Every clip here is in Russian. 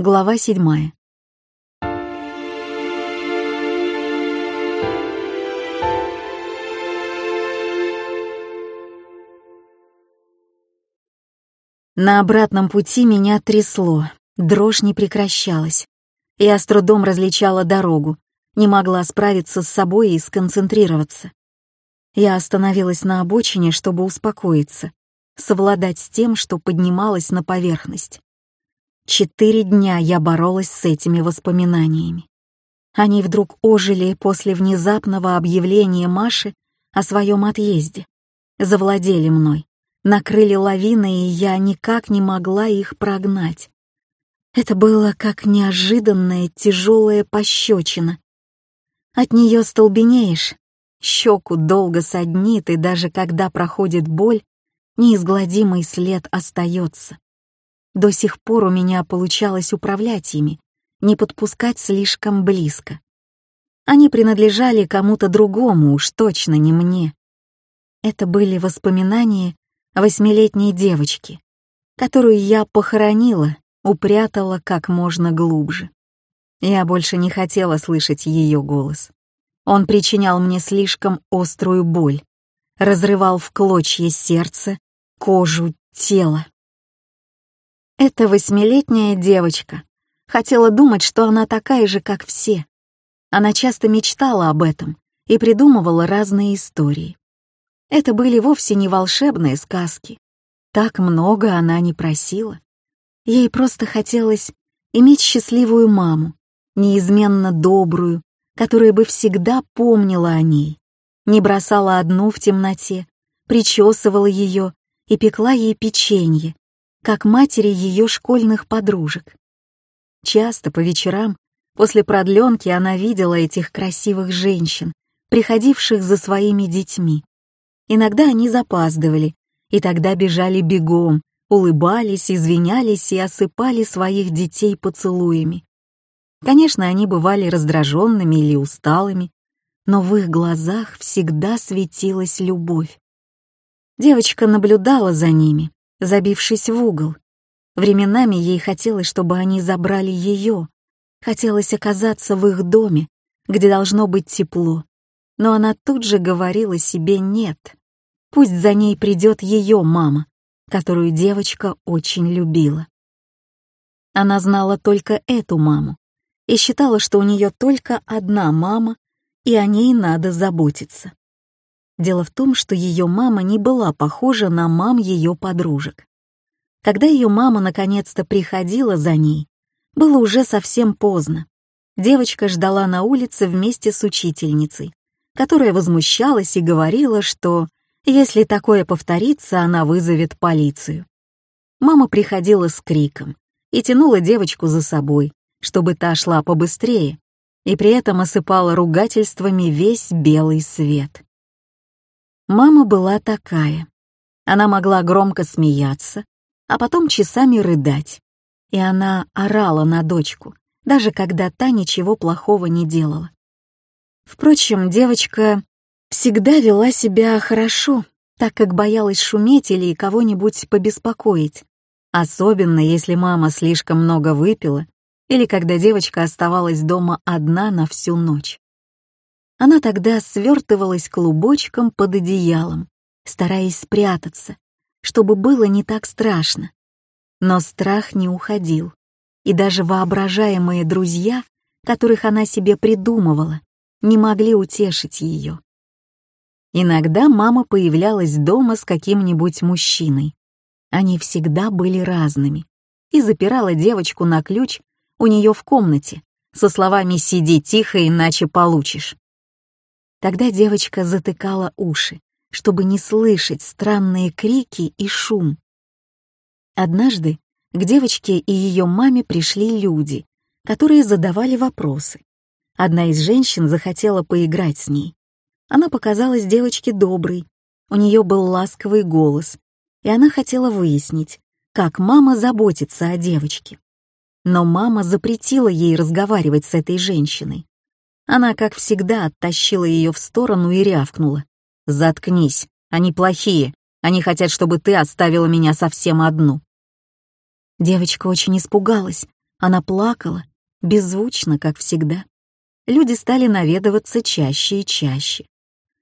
Глава седьмая. На обратном пути меня трясло, дрожь не прекращалась. Я с трудом различала дорогу, не могла справиться с собой и сконцентрироваться. Я остановилась на обочине, чтобы успокоиться, совладать с тем, что поднималось на поверхность. Четыре дня я боролась с этими воспоминаниями. Они вдруг ожили после внезапного объявления Маши о своем отъезде. Завладели мной, накрыли лавиной, и я никак не могла их прогнать. Это было как неожиданная тяжелая пощечина. От нее столбенеешь, щеку долго саднит, и даже когда проходит боль, неизгладимый след остается. До сих пор у меня получалось управлять ими, не подпускать слишком близко. Они принадлежали кому-то другому, уж точно не мне. Это были воспоминания восьмилетней девочки, которую я похоронила, упрятала как можно глубже. Я больше не хотела слышать ее голос. Он причинял мне слишком острую боль, разрывал в клочья сердце, кожу, тело. Эта восьмилетняя девочка хотела думать, что она такая же, как все. Она часто мечтала об этом и придумывала разные истории. Это были вовсе не волшебные сказки. Так много она не просила. Ей просто хотелось иметь счастливую маму, неизменно добрую, которая бы всегда помнила о ней, не бросала одну в темноте, причесывала ее и пекла ей печенье, как матери ее школьных подружек. Часто по вечерам после продленки она видела этих красивых женщин, приходивших за своими детьми. Иногда они запаздывали, и тогда бежали бегом, улыбались, извинялись и осыпали своих детей поцелуями. Конечно, они бывали раздраженными или усталыми, но в их глазах всегда светилась любовь. Девочка наблюдала за ними, забившись в угол. Временами ей хотелось, чтобы они забрали ее. Хотелось оказаться в их доме, где должно быть тепло. Но она тут же говорила себе «нет». Пусть за ней придет ее мама, которую девочка очень любила. Она знала только эту маму и считала, что у нее только одна мама, и о ней надо заботиться. Дело в том, что ее мама не была похожа на мам ее подружек. Когда ее мама наконец-то приходила за ней, было уже совсем поздно. Девочка ждала на улице вместе с учительницей, которая возмущалась и говорила, что если такое повторится, она вызовет полицию. Мама приходила с криком и тянула девочку за собой, чтобы та шла побыстрее, и при этом осыпала ругательствами весь белый свет. Мама была такая. Она могла громко смеяться, а потом часами рыдать. И она орала на дочку, даже когда та ничего плохого не делала. Впрочем, девочка всегда вела себя хорошо, так как боялась шуметь или кого-нибудь побеспокоить, особенно если мама слишком много выпила или когда девочка оставалась дома одна на всю ночь. Она тогда свертывалась клубочком под одеялом, стараясь спрятаться, чтобы было не так страшно. Но страх не уходил, и даже воображаемые друзья, которых она себе придумывала, не могли утешить ее. Иногда мама появлялась дома с каким-нибудь мужчиной. Они всегда были разными. И запирала девочку на ключ у нее в комнате со словами «сиди тихо, иначе получишь». Тогда девочка затыкала уши, чтобы не слышать странные крики и шум. Однажды к девочке и ее маме пришли люди, которые задавали вопросы. Одна из женщин захотела поиграть с ней. Она показалась девочке доброй, у нее был ласковый голос, и она хотела выяснить, как мама заботится о девочке. Но мама запретила ей разговаривать с этой женщиной. Она, как всегда, оттащила ее в сторону и рявкнула. «Заткнись, они плохие, они хотят, чтобы ты оставила меня совсем одну». Девочка очень испугалась, Она плакала, беззвучно, как всегда. Люди стали наведываться чаще и чаще.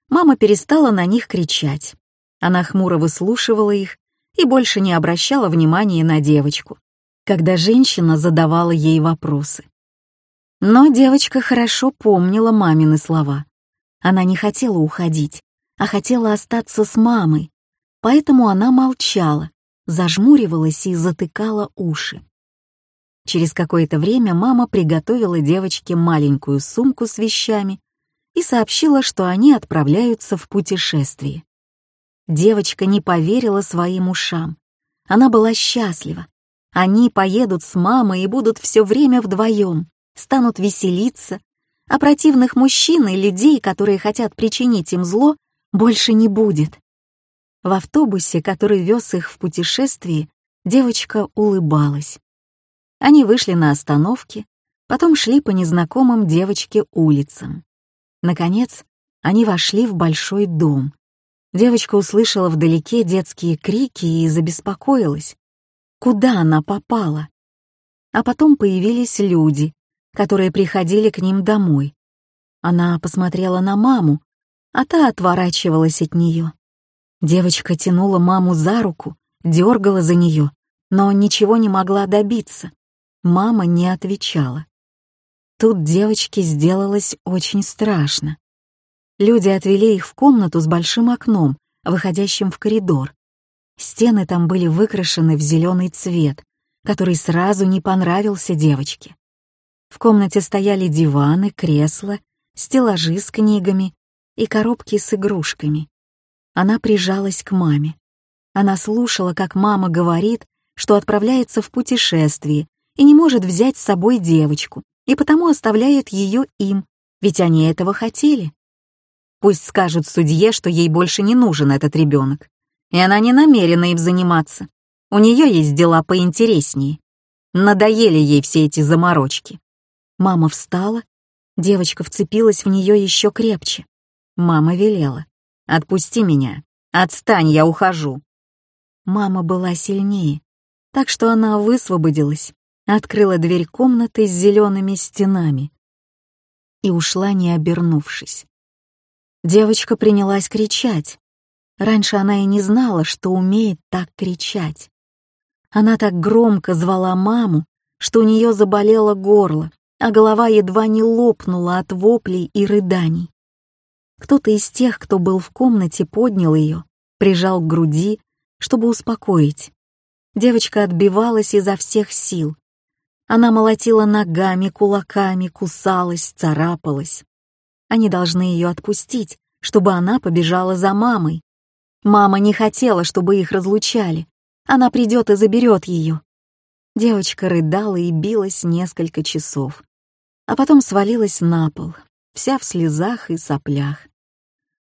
Мама перестала на них кричать. Она хмуро выслушивала их и больше не обращала внимания на девочку, когда женщина задавала ей вопросы. Но девочка хорошо помнила мамины слова. Она не хотела уходить, а хотела остаться с мамой, поэтому она молчала, зажмуривалась и затыкала уши. Через какое-то время мама приготовила девочке маленькую сумку с вещами и сообщила, что они отправляются в путешествие. Девочка не поверила своим ушам. Она была счастлива. Они поедут с мамой и будут все время вдвоем, станут веселиться, а противных мужчин и людей, которые хотят причинить им зло, больше не будет. В автобусе, который вез их в путешествие, девочка улыбалась. Они вышли на остановке, потом шли по незнакомым девочке улицам. Наконец, они вошли в большой дом. Девочка услышала вдалеке детские крики и забеспокоилась. Куда она попала? А потом появились люди, которые приходили к ним домой. Она посмотрела на маму, а та отворачивалась от нее. Девочка тянула маму за руку, дергала за нее, но ничего не могла добиться. Мама не отвечала. Тут девочке сделалось очень страшно. Люди отвели их в комнату с большим окном, выходящим в коридор. Стены там были выкрашены в зеленый цвет, который сразу не понравился девочке. В комнате стояли диваны, кресла, стеллажи с книгами и коробки с игрушками. Она прижалась к маме. Она слушала, как мама говорит, что отправляется в путешествие и не может взять с собой девочку, и потому оставляет ее им, ведь они этого хотели. Пусть скажут судье, что ей больше не нужен этот ребенок, и она не намерена им заниматься. У нее есть дела поинтереснее. Надоели ей все эти заморочки. Мама встала, девочка вцепилась в нее еще крепче. Мама велела. «Отпусти меня. Отстань, я ухожу». Мама была сильнее, так что она высвободилась открыла дверь комнаты с зелеными стенами и ушла, не обернувшись. Девочка принялась кричать. Раньше она и не знала, что умеет так кричать. Она так громко звала маму, что у нее заболело горло, а голова едва не лопнула от воплей и рыданий. Кто-то из тех, кто был в комнате, поднял ее, прижал к груди, чтобы успокоить. Девочка отбивалась изо всех сил, она молотила ногами, кулаками, кусалась, царапалась. Они должны ее отпустить, чтобы она побежала за мамой. Мама не хотела, чтобы их разлучали. Она придет и заберет ее. Девочка рыдала и билась несколько часов, а потом свалилась на пол, вся в слезах и соплях.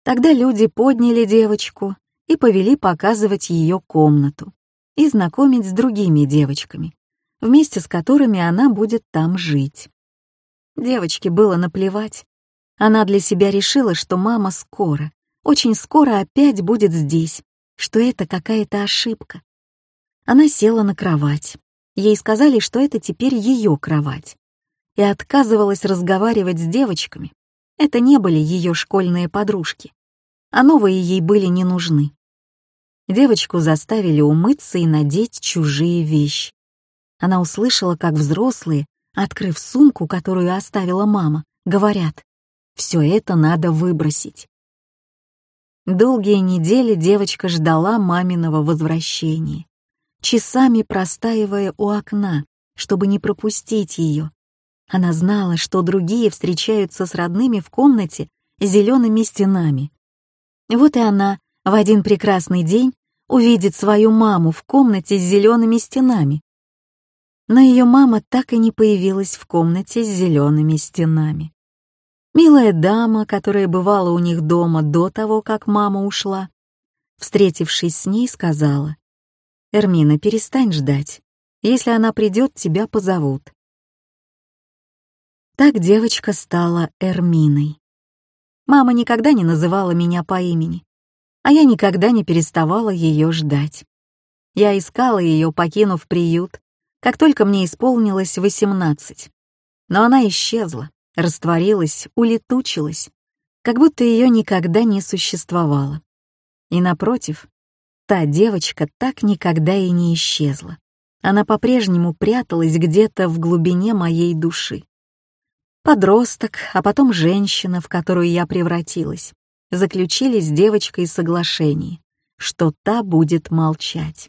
Тогда люди подняли девочку и повели показывать ее комнату и знакомить с другими девочками вместе с которыми она будет там жить. Девочке было наплевать. Она для себя решила, что мама скоро, очень скоро опять будет здесь, что это какая-то ошибка. Она села на кровать. Ей сказали, что это теперь ее кровать. И отказывалась разговаривать с девочками. Это не были ее школьные подружки. А новые ей были не нужны. Девочку заставили умыться и надеть чужие вещи она услышала, как взрослые, открыв сумку, которую оставила мама, говорят, «Все это надо выбросить». Долгие недели девочка ждала маминого возвращения, часами простаивая у окна, чтобы не пропустить ее. Она знала, что другие встречаются с родными в комнате с зелеными стенами. Вот и она в один прекрасный день увидит свою маму в комнате с зелеными стенами, но ее мама так и не появилась в комнате с зелеными стенами. Милая дама, которая бывала у них дома до того, как мама ушла, встретившись с ней, сказала, «Эрмина, перестань ждать. Если она придет, тебя позовут». Так девочка стала Эрминой. Мама никогда не называла меня по имени, а я никогда не переставала ее ждать. Я искала ее, покинув приют, как только мне исполнилось 18. Но она исчезла, растворилась, улетучилась, как будто ее никогда не существовало. И напротив, та девочка так никогда и не исчезла. Она по-прежнему пряталась где-то в глубине моей души. Подросток, а потом женщина, в которую я превратилась, заключили с девочкой соглашение, что та будет молчать.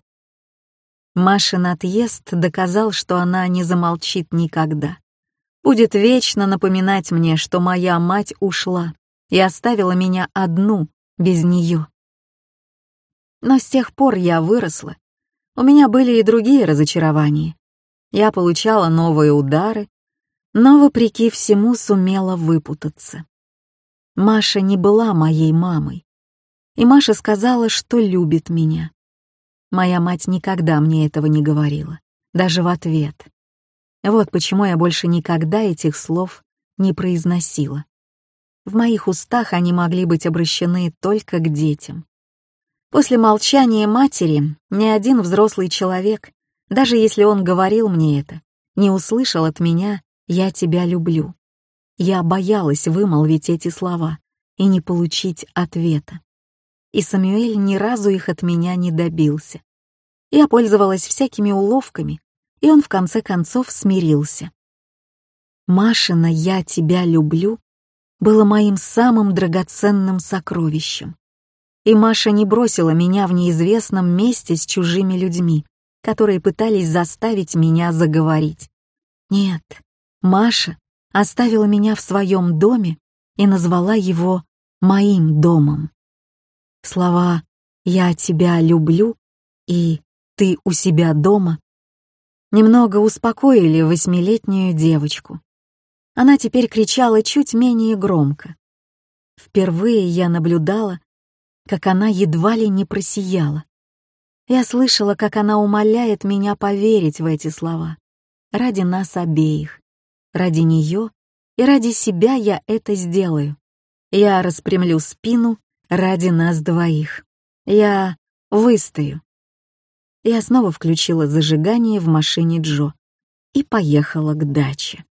Машин отъезд доказал, что она не замолчит никогда. Будет вечно напоминать мне, что моя мать ушла и оставила меня одну, без нее. Но с тех пор я выросла. У меня были и другие разочарования. Я получала новые удары, но, вопреки всему, сумела выпутаться. Маша не была моей мамой. И Маша сказала, что любит меня. Моя мать никогда мне этого не говорила, даже в ответ. Вот почему я больше никогда этих слов не произносила. В моих устах они могли быть обращены только к детям. После молчания матери ни один взрослый человек, даже если он говорил мне это, не услышал от меня «я тебя люблю». Я боялась вымолвить эти слова и не получить ответа и Самюэль ни разу их от меня не добился. Я пользовалась всякими уловками, и он в конце концов смирился. «Машина, я тебя люблю» было моим самым драгоценным сокровищем. И Маша не бросила меня в неизвестном месте с чужими людьми, которые пытались заставить меня заговорить. Нет, Маша оставила меня в своем доме и назвала его моим домом. Слова «я тебя люблю» и «ты у себя дома» немного успокоили восьмилетнюю девочку. Она теперь кричала чуть менее громко. Впервые я наблюдала, как она едва ли не просияла. Я слышала, как она умоляет меня поверить в эти слова. Ради нас обеих. Ради нее и ради себя я это сделаю. Я распрямлю спину ради нас двоих. Я выстою. Я снова включила зажигание в машине Джо и поехала к даче.